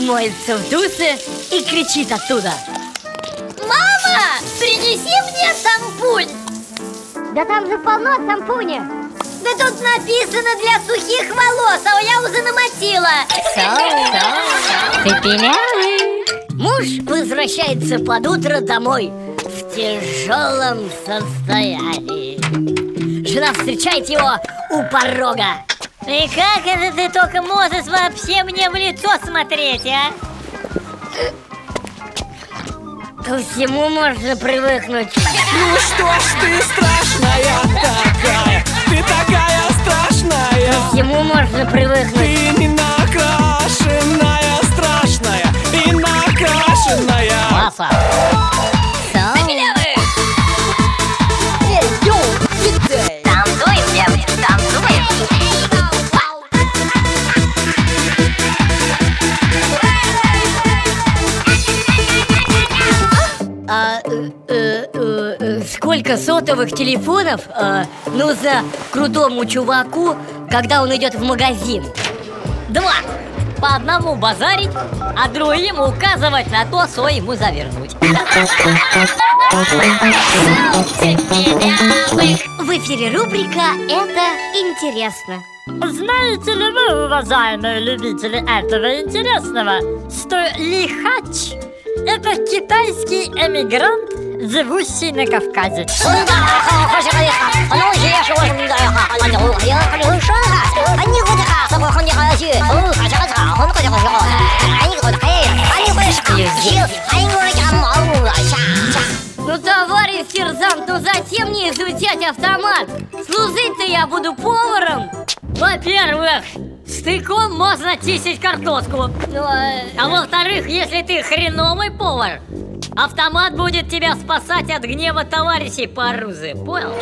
моется в душе и кричит оттуда. Мама, принеси мне сампуль Да там же полно сампуня Да тут написано для сухих волос, а я уже намотила Цепелявый Муж возвращается под утро домой в тяжелом состоянии. Жена встречает его у порога И как это ты только можешь вообще мне в лицо смотреть, а? Ко всему можно привыкнуть. Ну что ж ты страшная такая? Ты такая страшная. Ко всему можно привыкнуть. Ты сколько сотовых телефонов э, нужно крутому чуваку, когда он идет в магазин? Два. По одному базарить, а другим указывать на то, что ему завернуть. В эфире рубрика «Это интересно» Знаете ли вы, уважаемые любители этого интересного, что лихач – это китайский эмигрант, живущий на Кавказе? Ну, товарищ сержант, ну зачем мне изучать автомат? Служить-то я буду поваром Во-первых, стыком можно чистить картошку Ну, а, А во-вторых, если ты хреновый повар Автомат будет тебя спасать от гнева товарищей по оружию, понял?